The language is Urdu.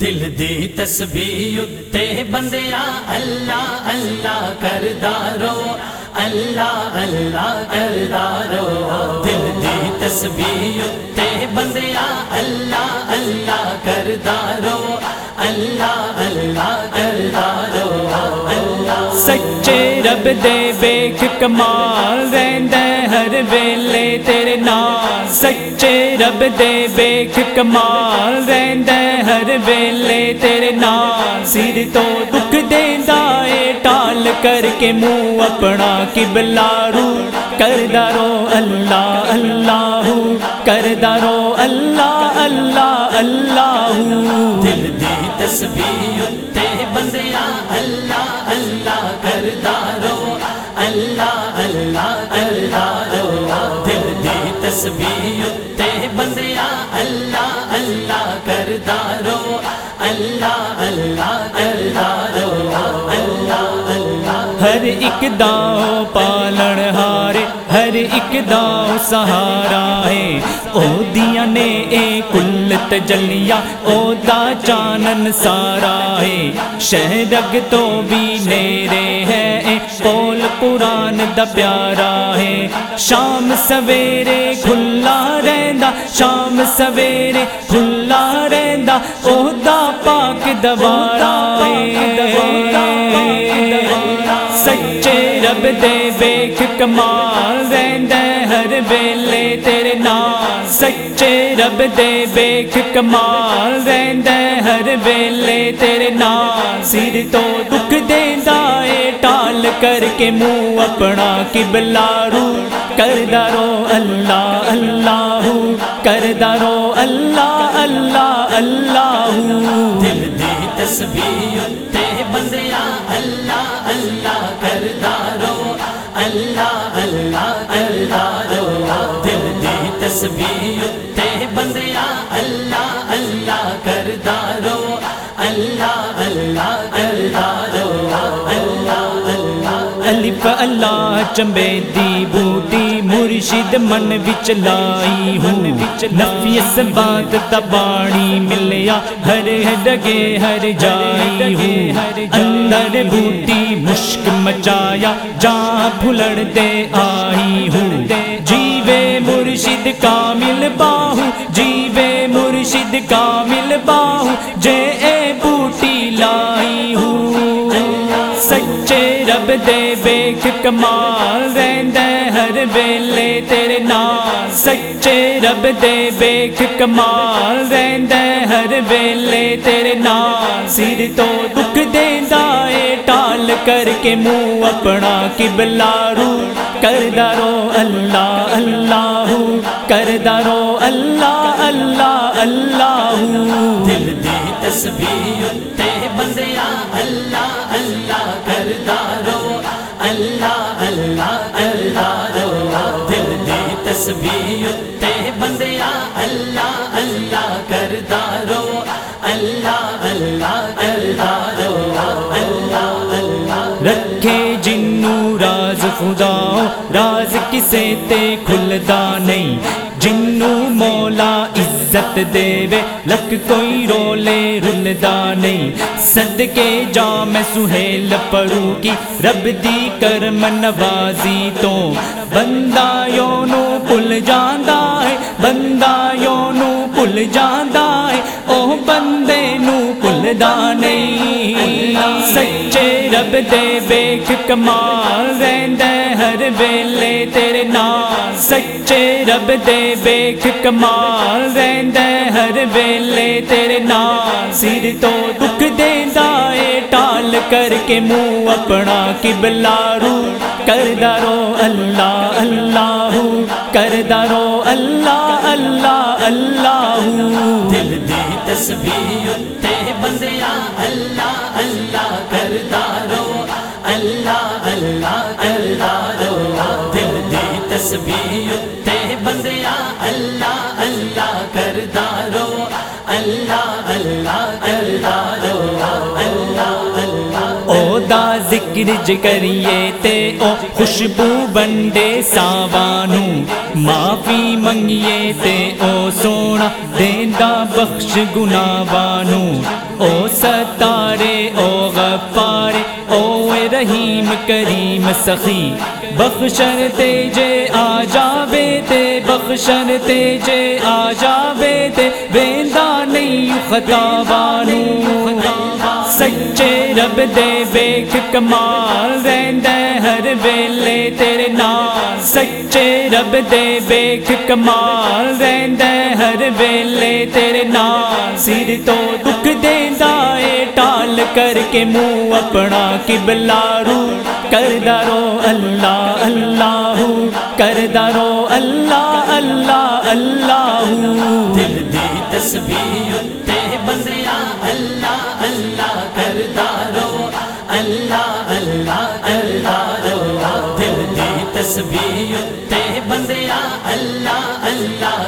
دل دی تسبیح اتے بندیا اللہ اللہ کردارو اللہ اللہ کردارو دل دی تسبیح اتے بندیا اللہ اللہ کردارو اللہ اللہ کردارو سچے رب دے ویکھ کمال رہندا ہے ہر ویلے تیرے نال سچے رب دے ویکھ کمال رہندا ہے ہر ویلے تیرے نال سر تو دکھ دیندا اے ٹال کر کے منہ اپنا قبلہ رو کردا رو اللہ اللہ کردا رو اللہ اللہ اللہ دل دی تسبیح ہر ایک داؤ پالن ہارے، ہر ایک داؤ سہارا ہے۔ او دیا نے اے کل تجلیا او دا چانن سارا ہے۔ شہرگ تو بھی نیرے ہے، اے پول قرآن دا پیارا ہے۔ شام سویرے کھلا رہندا، شام سویرے کھلا رہندا، او دا پاک دوارا ہے۔ رب دے ویکھ کمال رہندا ہر ویلے تیرے نال۔ سچے رب دے ویکھ کمال رہندا ہر ویلے تیرے نال۔ سر تو دکھ دیندا اے، ٹال کر کے منہ اپنا قبلہ رو۔ کردا رو اللہ اللہ کردا رو اللہ اللہ اللہ۔ دل دی تسبیح اتے بندیا اللہ اللہ اللہ دل دی تسبیح تے بندیا اللہ اللہ کردارو اللہ اللہ اللہ اللہ اللہ الف اللہ چمبے دی بوٹی مرشد من وچ لائی ہوں۔ نفی اس بات تبانی ملیا۔ ہر ڈگے ہر جائی ہوں۔ اندر بوٹی مشک مچایا۔ جہاں پھلڑ دے آئی ہوں۔ جیوے مرشد کامل باہو۔ جیوے مرشد کامل باہو۔ جے اے بوٹی لائی رب دے ویکھ کمال رہندا ہر ویلے تیرے نال۔ سچے رب دے ویکھ کمال رہندا ہر ویلے تیرے نال۔ سر تو دکھ دیندا اے، ٹال کر کے منہ اپنا قبلہ رو۔ کردا رو اللہ اللہ کردا رو اللہ اللہ اللہ دل دی تسبیح اتے بندیا اللہ اللہ تسبیح اتے بندیا اللہ اللہ کردارو اللہ اللہ کردارو اللہ اللہ رکھے جنو راز خدا راز کسے تے کھلدا نہیں۔ جنو مولا عزت دے وے لک کوئی رولے رلدا نہیں۔ صدقے جا میں سہیل پڑوں کی، رب دی کرم نوازی تو۔ بندہ یونو پل جاندا ہے بندہ یونو پل جاندا ہے او بندے نو پلدا نہیں سچے رب دے ویکھ کمال رہندا ہر ویلے تیرے نال سچے رب دے ویکھ کمال رہندا ہر ویلے تیرے نال سر تو دکھ دیندا اے ٹال کر کے منہ اپنا قبلہ رو کردا رو اللہ اللہ کر درو اللہ اللہ اللہ دل دی تسبیح اتے بندیا اللہ اللہ کر درو اللہ اللہ اللہ دل دی تسبیح اتے بندیا اللہ گرج کریے تے، او خوشبو بنڈے ساوانو معافی منگیے تے، او سونا دیندا بخش گناوانو او ستارے، او غفارے، او رحیم کریم سخی، بخشن تے جے آ جاوے تے، بخشن تے جے آ جاوے تے ویندا نہیں خطا بانو سچے رب دے بیک کمال رہندا ہر ویلے تیرے نال۔ سچے رب دے بیک کمال رہندا ہر ویلے تیرے نال۔ سر تو دکھ دیندا اے، ٹال کر کے منہ اپنا قبلہ رو۔ کردا رو اللہ اللہ کردا رو اللہ اللہ اللہ دل دی تسبیح اللہ اللہ دل دی تسبیح تے بندیا اللہ اللہ